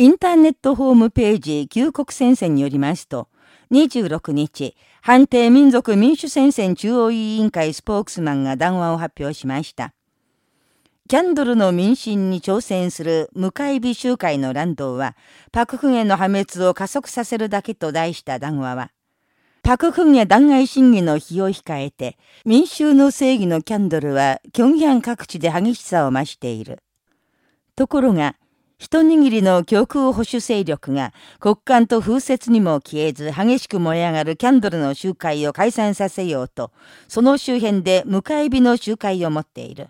インターネットホームページ旧国戦線によりますと、26日、判定民族民主戦線中央委員会スポークスマンが談話を発表しました。キャンドルの民進に挑戦する向かい美集会の乱動は、パククゲの破滅を加速させるだけと題した談話は、パククゲ弾劾審議の日を控えて、民衆の正義のキャンドルは、キョンヒャン各地で激しさを増している。ところが、一握りの極右保守勢力が国間と風雪にも消えず激しく燃え上がるキャンドルの集会を解散させようと、その周辺で迎え火の集会を持っている。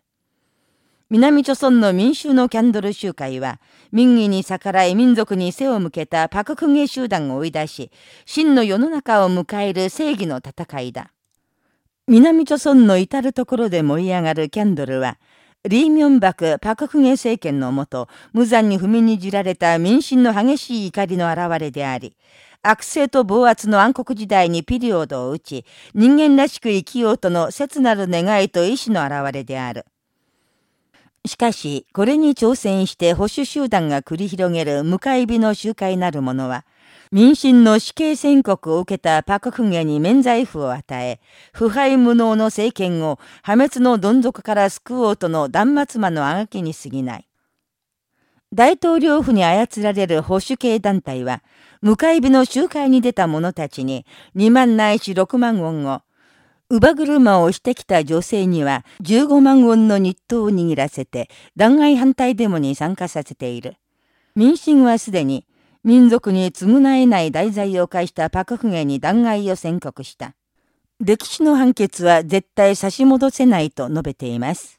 南朝村の民衆のキャンドル集会は、民意に逆らい民族に背を向けたパククゲ集団を追い出し、真の世の中を迎える正義の戦いだ。南朝村の至るところで燃え上がるキャンドルは、リーミョンバク・パククゲ政権のもと、無残に踏みにじられた民心の激しい怒りの表れであり、悪性と暴圧の暗黒時代にピリオドを打ち、人間らしく生きようとの切なる願いと意志の表れである。しかし、これに挑戦して保守集団が繰り広げる向かい火の集会なるものは、民進の死刑宣告を受けたパククゲに免罪符を与え、腐敗無能の政権を破滅のどん底から救おうとの断末魔のあがきに過ぎない。大統領府に操られる保守系団体は、向かい火の集会に出た者たちに2万ないし6万ウォンを、乳母車をしてきた女性には15万ウォンの日当を握らせて弾劾反対デモに参加させている。民進はすでに民族に償えない題材を介したパクフゲに弾劾を宣告した。歴史の判決は絶対差し戻せないと述べています。